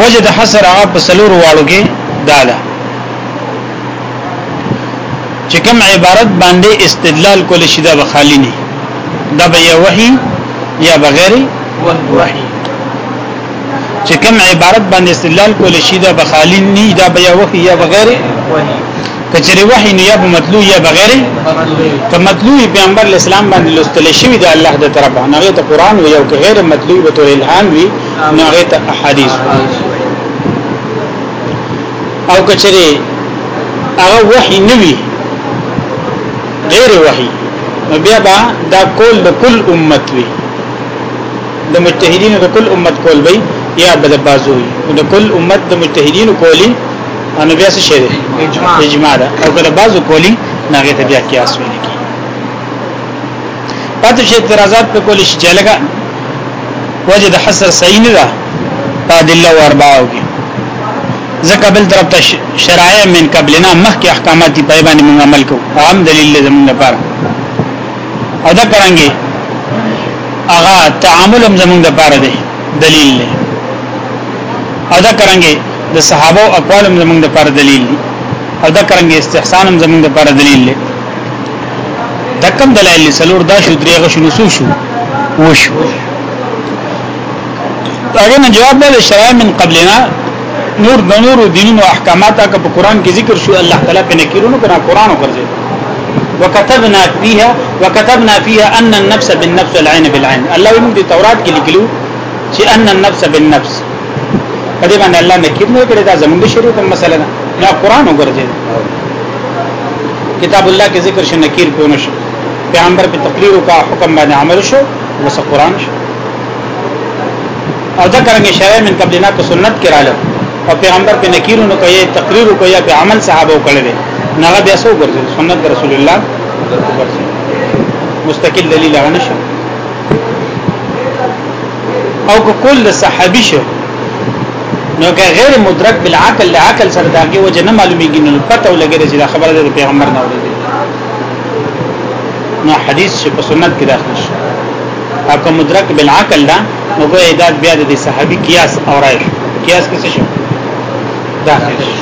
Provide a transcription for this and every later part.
وجه د حصر هغه په سلور واړو کې دا ده چې کوم عبارت باندې استدلال کول شي دا بخالی نه دا به یا وحي یا بغیر وحي چې کوم عبارت باندې استدلال کول شي دا بخالی نه دا به یا وحي یا بغیر وحي کچری وحی نو یا به مطلوع یا بغیر که مطلوع پیغمبر اسلام باندې لوستل شوی د الله د طرفه نه ته قران وی او که غیر مطلوع به تو الهام وی نو هغه ته احادیث او کچره هغه وحی نوی غیر وحی نو بیا با دا کول د کل امت وی د مجتهدین د کل امت کول وی یا بد بازو وی د کل امت د مجتهدین کولی ان بیا څه شی اجماع اجماع او کله بازو کولی ناغه ته بیا قیاس وی پاتې شي اعتراضات په کول شي چې لګا وجه د حصر صحیح نه ده په دله ورباو کې ځکه بل طرف ته شرایع من قبلنا مخکې احکامات په باندې موږ عمل کوو عام دلیل زموږ لپاره او دا څنګه هغه تعامل هم زموږ لپاره دی دلیل دی او دا څنګه د صحابه او اقوال هم زموږ لپاره دلیل دی او دا څنګه استحسان هم زموږ لپاره دلیل دی دا کم دلایل سلور دا شو دریغه شنو سو شو وشو هغه نه جواب ده شرع من قبلنا نور د نور دینونو احکامات که په قران کې ذکر شو الله تعالی په نکیرونو کنه قران وکړي وكتبنا فيها وكتبنا فيها ان النفس بالنفس والعين بالعين الله موږ د تورات کې لیکلو چې ان النفس بالنفس په دې باندې الله نکیر نه کړی دا زمونږ شریعت مسله ده نه قران وګرځي کتاب الله کې ذکر شنه نکیر کو نشو پیغمبر په تقریر او کا حکم باندې عمل شو وس قران شو او دا کرنګ شرع من قبلنا کو سنت کې رااله او پیغمبر په نکیرو نو کوي تقریر او کوي په عمل صحابه وکړل نه هغه بیا سو ګرځي سنت رسول الله مستقل دلیل هغه نشو او که قول د صحابي شو نو که غیر مدرک بالعقل له عقل سره داږي وجه نه معلومیږي نو پته ولګي چې دا خبره د پیغمبر نه اورېدل نو حدیث چې په سنت کې داخل شي او که مدرک بالعقل دا نو به دا بیا د صحابي قیاس اورای قیاس کې څه شو داخل شي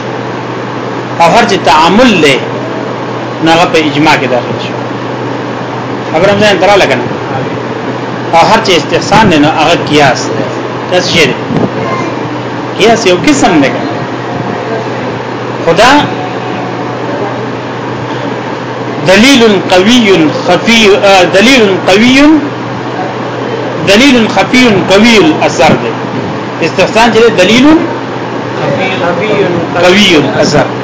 او هر چې تعامل له نغه په اجماع کې داخل شي خبره مې درا لګنه او هر چې استحسان نه نو هغه قیاس دی قیاس شي قیاس یو قسم دی خدا دلیل قوی خفی دلیل قوی دلیل خفی قوی الاثر دی استحسان چې دلیل قوی الاثر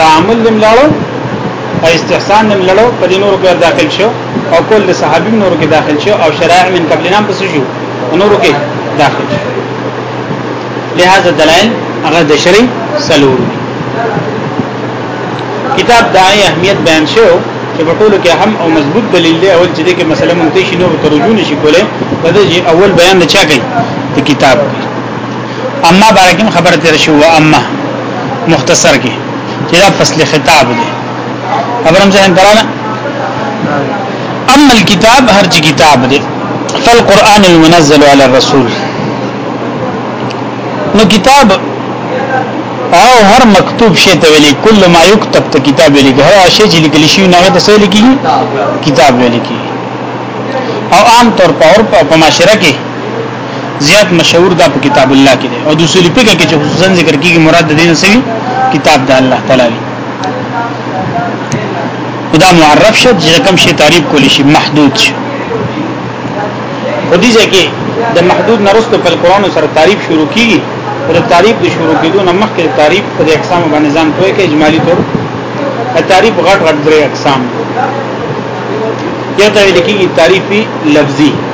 تعامل دم لړو او استحسان دم لړو په دې نورو کې داخل شو او کول د صحابي نورو کې داخل شو او شرایع من قبل نام پس شو نورو کې داخل شو لہذا دلائل هغه د شری سلور کتاب دای اهمیت بیان شو چې په ټولو کې اهم او مضبوط دلیل دی اول چې دغه مسله مونږ ته شنو ترجمه نشي کولای په دې اول بیان نه چا کوي د کتاب کوي اما بارکم خبر تیر شو و اما مختصر کې چې دا فصل خطاب دی خبرم ځین تراله اما الكتاب هر چې کتاب دی فالقران المنزل على الرسول نو کتاب او هر مکتوب شی ته ویلي کله ما یكتب ته کتاب ویلي هر شی چې لیکل شي نه ته څه لیکي کتاب ویلي او عام طور په اور په معاشره کې زیات مشهور دا په کتاب الله کې دی او د اصول فقه کې چې خصوصا ذکر کیږي مراد د دین سوي کتاب د الله تعالی دی دا معرف شد چې کوم شی تعریف کولی شي محدود شي خدای ځکه د محدود نرستو په قرآن سره تعریف شروع کیږي او د تعریف د شروع کېدو نه مخکې تعریف په اقسام باندې ځان کوی کې اجمالی طور تعریف غټ غټ درې اقسام یو ته لیکي تعریفي لفظي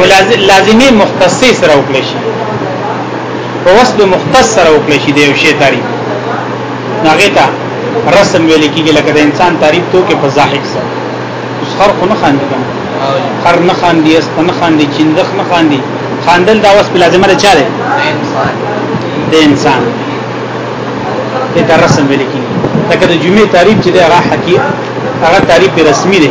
ملازم لازمي مختص سره وکړي شي په وسب مختص سره وکړي شي د یو شی تعریف هغه ته رسم ویل کیږي لکه د انسان تعریف تو کې په ظاهر سره اوس خر خو نه خاندي کنه خر نه خاندي اس په نه خاندي چندخ نه خاندي خاندل دا وسب لازمه ده چاره د انسان دې ته رسم ویل کیږي لکه د جمعې تعریف چې د هغه حقیقت هغه تعریف رسمي دی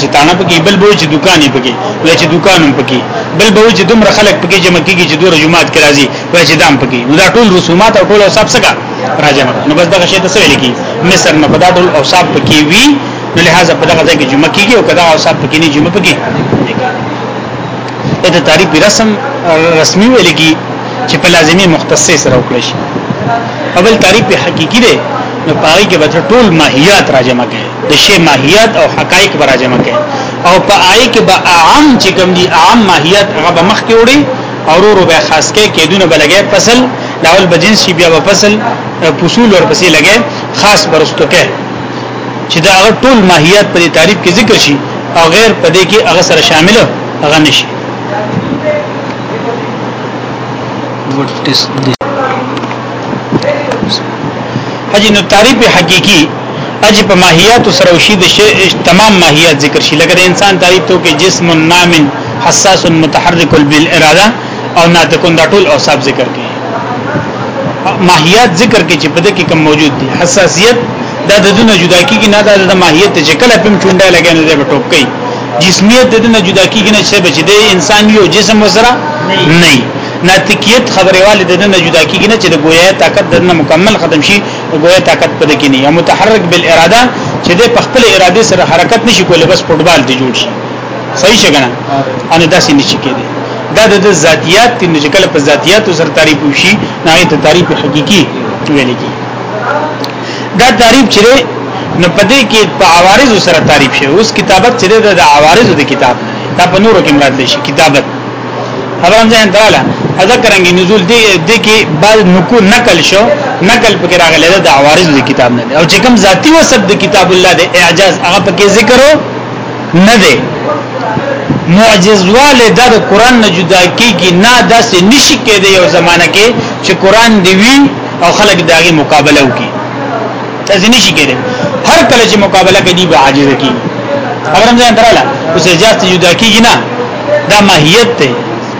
چې تانه پکې بل به چې دکان یې پکې بل چې دکان هم پکې بل به چې دومره خلک پکې جمع کیږي چې دوه جمعات کې راځي بل چې دام پکې نو دا ټول رسومات او ټول اوصاف څخه راځي نو بس دغه شی ته څه ویل کی مصر نه په دا ټول اوصاف پکې وی نو لہذا په دغه ځای کې جمع کیږي او کدا اوصاف پکې نه جمع پکې دا تعریف رسم رسمي ویل کی چې په لازمي مختص سره وکړي شي اول تعریف حقيقي دی نو پای کې به ټول ماهیات راجمع کړي د شی ماهیت او حقایق براجمه کوي او په آی کې به عام چې کوم دي عام ماهیت هغه به مخ کې وړي او ورو به خاص کې کېدونه بلګې فصل لاول بجنس شي بیا فصل فصول ورپسې لګې خاص برستو کې چې دا هغه ټول ماهیت په تعریف کې ذکر شي او غیر په دې کې هغه سره شامل هغه نشي what is this اجي نو تعریف حقيقي اجي په ماهیات سره وشي د شی تمام ماهیات ذکر شي لکه د انسان تعریف ته کې جسم نام حساس متحرک بالاراده او ناتکون دا ټول اوصاف ذکر کړي ماهیات ذکر کړي چې په دې کې کوم موجود دي حساسیت دا د دنیا جدا کیږي نه دا د ماهیت چې کله پم چونډه لګي نه به ټوپ کوي جسمیت د دنیا جدا کیږي نه چې بچ دې انسان یو جسم وسره نه ناتکیت خبره والد نه جدا کیږي نه چې د گویا طاقت د نه مکمل ختم شي د گویا طاقت پدې کې نه یا متحرک بالاراده چې د خپل اراده سره حرکت نشي کولای بس فوټبال دی جوړ شي صحیح څنګه ان داسې نشي کېدی دا د ذاتیات د نشکل په ذاتیات سره تعریف وشي نه ته تعریف حقيقي ویل کی دا تعریف چې نو پدې کې په عوارض سره تعریف شي اوس کتابت چې د عوارض د کتاب دا په نورو کې مراد شي کتابت خبر هم ځان دراله اذا کرانګي نزول دی د کې بعد نکو نقل شو نقل پکې راغلی دا عوارض د کتاب نه او چې کوم ذاتی وسب د کتاب الله د اعجاز هغه پکې ذکر نه دی معجز والے دا د قران نه جدا کیږي نه داسې نشي کېدی یو زمانہ کې چې قران دی وی او خلک داغي مقابله وکي تاسو نشي کېدی هر کله چې مقابله کوي به عاجز کی خبرم ځان دراله اوس اجازه جدا کیږي نه دا ماهیت دی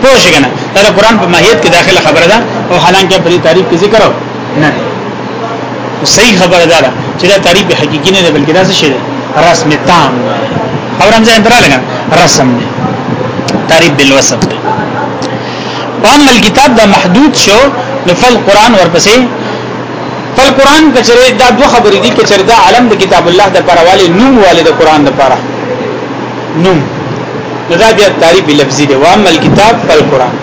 پوه شئ کنه دا قرآن په ماهیت کې داخله خبره ده او حالانکه په دې تعریف کې ذکر نه صحیح خبره ده چې دا تعریف حقيقي نه دی بلکې دا څه شی دی رسم تام خبرم ځان درا لګا رسم دی تعریف بالوصف دی واما الكتاب دا محدود شو لفل قرآن ورپسې فل قرآن کچره دا دوه خبرې دي کچره دا عالم د کتاب الله د پرواله نوم والد قرآن د پره نوم دا بیا تعریف لفظي دی وام الكتاب فالقران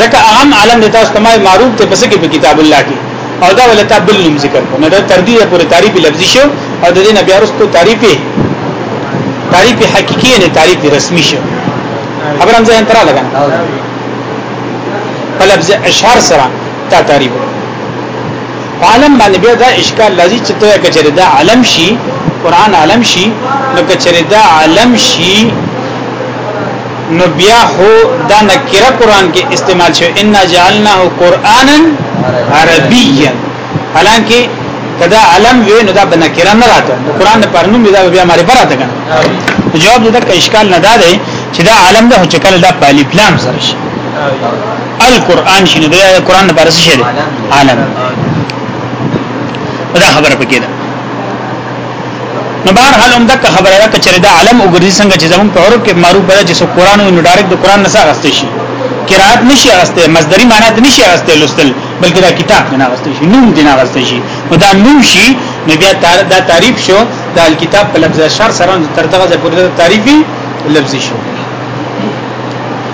ځکه اهم عالم د تاسو تمای معروف ته پس کې په کتاب الله کې او دا ول ته بل نوم ذکر کو نه دا تر دې پورې تعریف لفظي شو او د دې نه بیا وروسته تعریف تعریف حقيقي نه تعریف رسمي شو خبر هم ځان ترا لګا په لفظ اشعار سره تا تعریف عالم باندې بیا دا اشکال لازم چې ته کچره دا عالم شي قران عالم شي نو کچره دا عالم شي نو بیا هو دا نکره قران کې استعمال شو ان جعلناه قرانا عربيا حالانکه کدا علم وی نو دا بنکره نه راته قران پر نوم دا بیا مری پر راته کنه جواب دا اشکال نه دا دی چې دا علم ده چې کله دا پالی پلان سره شي القرآن شنو دی قرآن د پارس شه دی عالم دا خبره پکې ده نو بهر حال هم دغه خبره ده چې دا عالم وګرځي څنګه چې زمون په عرب کې معروف ده چې قرآن نو ډایرک د قرآن نه څخه غستې شي قرات نشي غستې مصدري معنی ته نشي غستې لوستل بلکې دا کتاب نه غستې شي نوم دې نه غستې شي نو دا نوم شي نو بیا دا تعریف شو دا کتاب په لفظ شر سره تر دغه ځای پورې تعریفي لفظ شو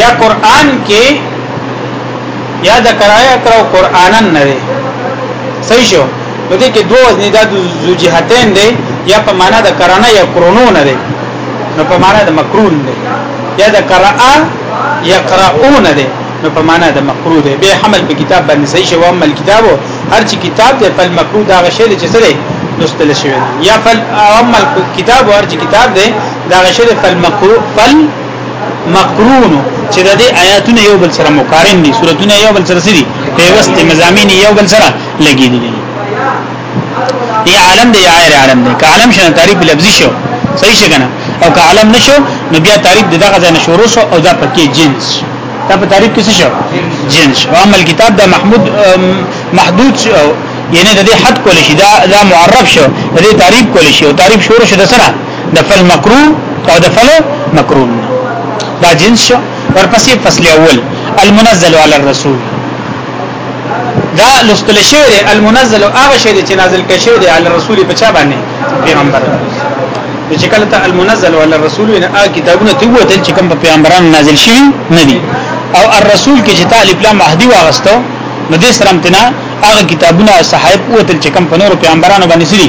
یا قران کې یا د کرایا کرو قرانن نه دی صحیح شو نو دې کې دوه وزن دا ذو جهتین دی یا په معنا د کرانه یا کرونو نه دی نو په معنا د مکرون دی یا د قرأ یقرؤون دی نو په معنا د مکروه دی به حمل په کتاب باندې صحیح شو عمل کتابو هر چې کتاب دی په مکروه دا غشې چې سره لوستل شوی یا فل عمل کتاب او هر چې کتاب دی دا غشې په مکروه فل مقرون چې د دې آیاتونو یو بل سره مقارن دي سورتونه یو بل سره سړي پیوست مزامین یو بل سره لګي دي دی عالم دی غیر عالم دی که عالم شنه تعریف لفظي شو صحیح شګنه او که عالم نشو نو بیا تعریف دغه ځای نه شروع شو او دا پکې جنس دا په تعریف کې څه شو جنس او عمل کتاب دا محمود محدود شو یعنی د دې حد کول شي دا دا معرب شو د دې تعریف کول شي او تعریف شروع شو د سره د فل مکروه او د فل مکروه دا جنس شو ورپسې فصل اول المنزل علی الرسول دا لستل شوی دی المنزل هغه شی دی چې نازل کړي شوی دی علی الرسول په چا باندې پیغمبر چې کله ته المنزل علی الرسول نه هغه کتابونه ته وته چې کوم په پیغمبرانو نازل شوی نه دی او الرسول کې چې طالب لا مهدی واغستو نو دې سره امتنا هغه کتابونه صحائف وته چې کوم په نور پیغمبرانو باندې سړي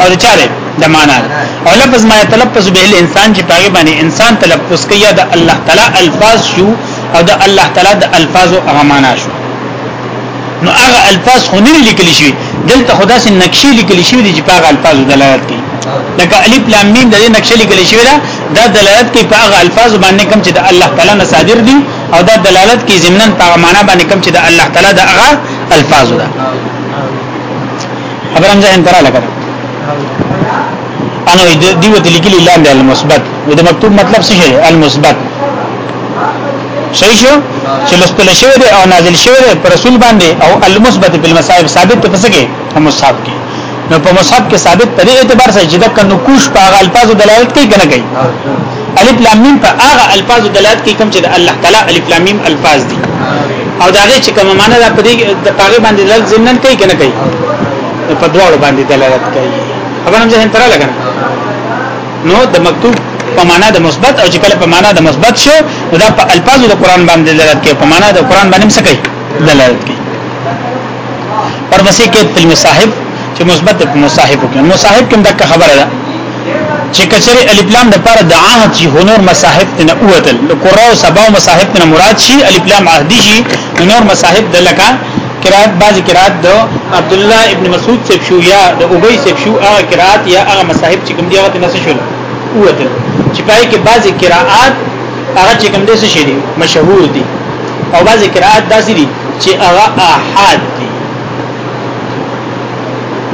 او د چاره د معنا او لفظ ما يتلفظ به الانسان چې پاګې باندې انسان تلفظ کوي د الله تعالی الفاظ شو او د الله تعالی د الفاظ هغه معنا شو نو هغه الفاظ خو نه لیکل شي دلته خدا سي نقشې لیکل شي دي چې پاګه الفاظ دلالت کوي لکه الف لام میم د نقشې لیکل شي دا د دلالت کوي په هغه الفاظ باندې کوم چې د الله تعالی نه صادر دي او دا دلالت کوي ضمنن په معنا باندې کوم چې د الله تعالی د هغه الفاظ ده خبر هم ځان ترا لګا انا دی وت لیکلی لاندې المثبت د مکتوب مطلب څه شي المثبت صحیح شو چې لستل شوی دی او نازل شوی دی پر رسول باندې او المثبت په المصائب ثابت په څه کې په مصحف کې نو په مصحف کې ثابت په دې اعتبار سره چې د کنو کوش په غالفاظو دلالت کوي کنه کوي الف لام میم په هغه الفاظ دلالت کوي کوم چې د الله تعالی الف لام میم الفاظ دي او دا غي چې کوم معنا د پدې د پاګې باندې دلالت زمنن کوي کنه کوي په دواړو باندې دلالت کوي خبرم ځه تر لګا نو د مکتوب په معنا د مثبت او چې کله په معنا د مثبت شو دا په الفاظو د قران باندې دلالت کوي په معنا د قران باندې څه کوي دلالت کوي ورپسې کې په مصاحب چې مثبت په مصاحب کې مصاحب کوم دغه خبره ده چې کچره الف لام د پر د عهد شي هنور مصاحب نه اوتل قرأ او سبا مصاحب نه مراد شي الف لام عهدي شي هنور مصاحب د لکه قرات بعض قرات د عبد الله ابن مسعود سب شو یا د ابي سب شو هغه قرات یا هغه مصاحب چې کوم دی هغه نه شول اوتل چې پای کې بعض قرات هغه چې کوم دی څه شي مشهور دي او بعض قرات داسې دي چې هغه احاد دي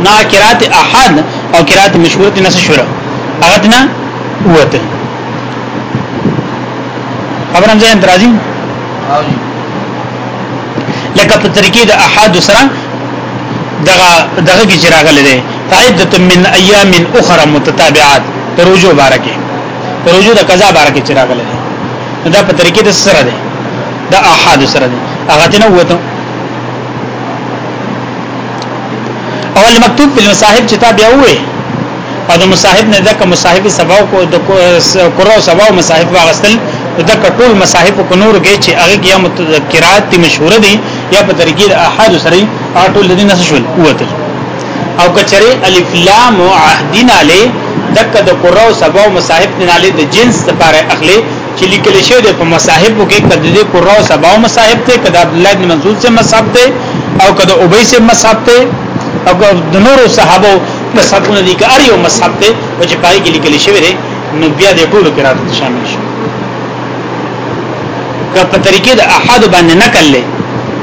نا قرات احاد او قرات مشهور دي نس شورا هغه نه وته خبر هم ځین درازي لکه په طریقې د احاد سره دغه دغه کې چراغله ده فائدت من ایام اخرى متتابعات تروجو بارکه تروجو د قضا بارکه چراغله ده دا په طریقې د سره ده د احاد سره دی هغه ته نه وته او المکتوب په مصاحب چې تا بیا وې او د مصاحب نه دغه مصاحب سبا کو د قرو سبا او مصاحب واغستل د کټول مصاحب کو نور کې چې هغه کې متذکرات دي مشهور دي یا په طریقې د احاد سره اټول د دې نس شول وته او کچره الف لام عهدنا له دک د قرو سبا او مصاحب نه له د جنس لپاره اخلي چې لیکل شوی دی په مصاحب کې کده د قراو سباو مصاحب ته کده عبد الله بن مسعود سے مصحف ته او کده ابي سے مصحف ته او د نورو صحابه مصحفونه دي که ار یو مصحف ته او چې پای کې لیکل شوی دی نو بیا د ټولو قرات شامل شي که په طریقې د احاد باندې نقل لې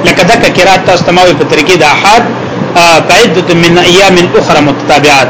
لکه دا قرات تاسو تمامه په طریقې د احاد فائدت من ایام اخرى متتابعات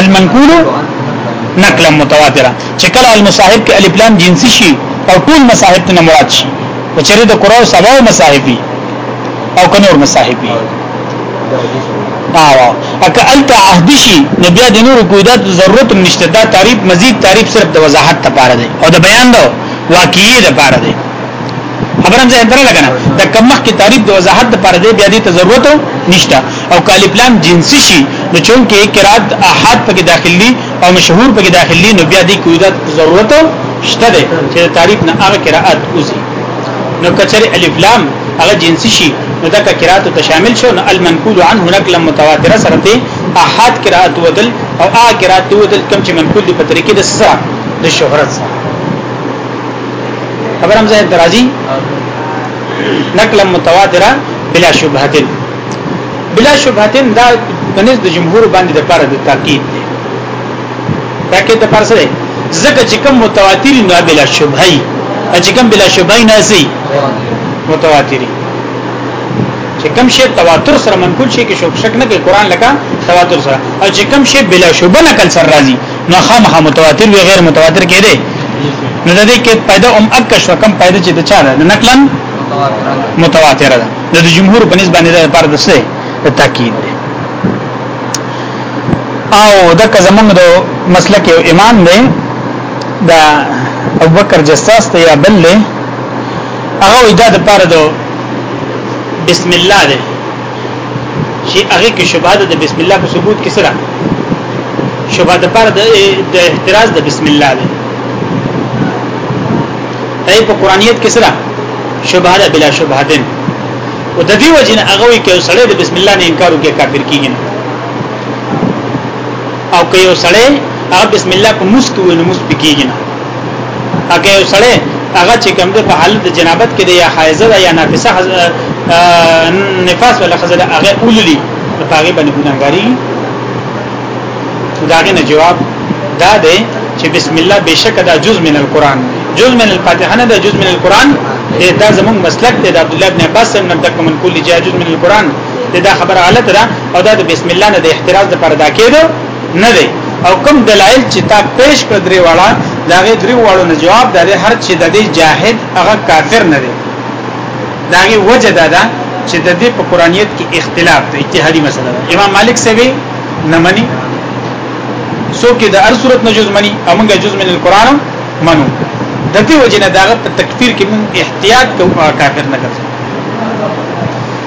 المنقول نقلا متواترا چې کله المصاحب کې الف لام جنسي شي او ټول مصاحب ته مراد شي او چیرې د قرآن سبا مصاحب دي او کنور مصاحب دي او اکه الته عهد شي نو بیا د نور قیدات ضرورت نشته دا تعریف مزید تعریف صرف د وضاحت لپاره دی او د بیان دو واقعي لپاره دی خبرم زه اندره لګنه د کم مخ کې تعریف د وضاحت لپاره دی بیا دې ته ضرورت نشته او کالی پلان جنسي شي نو چونکه قرات احاد پکې داخلي او مشهور پکې داخلي نو بیا دې کوی د ضرورت شته دی چې تعریف نه هغه قرات اوسي نو کچره الف لام هغه جنسي شي نو دا قرات ته شامل شو نو المنقول عنه نقل متواتر سره ته احاد قرات ودل او هغه قرات ودل کم چې منقول دی په طریقې د سره د شهرت سره خبرم زه درازي نقل متواتره بلا شبهه بلا شبهه دا بنز د جمهور باندې د پاره د تاکید دی تاکید د پاره سره زکه چې کوم متواتر نه بلا شبهه چې کوم بلا شبهه نه سي متواتری چې کوم شی تواتر سره منقول شي کې شک نه کوي قران لکه تواتر سره او چې کوم شی بلا شبهه نقل سره راځي نو خامخا متواتر وی غیر متواتر کې دی نو د دې کې پیدا هم اکش رقم پیدا چې د چا ده نقلا متواتر ده نو د جمهور په نسبت باندې د پر د څه د تاکید دی او د کزمنګ د مسلک یو امام دی د ابوبکر جساس ته یا بل له هغه د پر د بسم الله دی چې هغه کې شوبه د بسم الله په ثبوت کې سره شوبه د پر د احتراز د بسم الله دی تای په قرانیت کې سره شوبه ده بلا شوبه ده او د دې وجنه هغه وی کې سړی د بسم الله نه انکار وکړي کافر کیږي او که یو سړی هغه بسم الله په مسکو نو مسکو کیږي نه اګه یو سړی هغه چې کوم د په حالت د جنابت کې دی یا حایزه ده یا نافسه نفاس ولا خزله هغه اوللی په هغه باندې ګناګاری داغه نه جواب دا دی چې بسم الله بشک دا جز من القران جز من الفاتحه نه دا جز من القران دا زمون مسلک دی د عبد الله بن عباس څخه نن تک من کل جز من القران دا خبر غلط ده او دا د بسم الله نه د احتراز لپاره دا کېدو نه دی او کوم دلایل چې تا پیش کړ درې واړه دا غي درې واړو نه جواب دا دی هر چې د دې جاهد هغه کافر نه دی دا غي وجه دا ده چې د دې په قرانیت کې اختلاف دی اجتهادي مسله ده امام مالک سوي نه مني سو کې د هر صورت نه جز مني امنګه جز من القران منو د دې وجه نه دا په تکفیر کې مون احتیاط کوو کافر نه ګرځي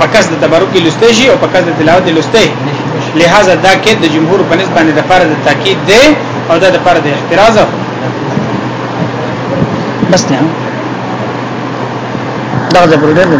په کس د تبرک لسته شي او په کس د تلاوت لسته لہذا دا کې د جمهور په نسبت باندې د فرض د تاکید دی او دا د فرض د احتراز بس نه دا ضروري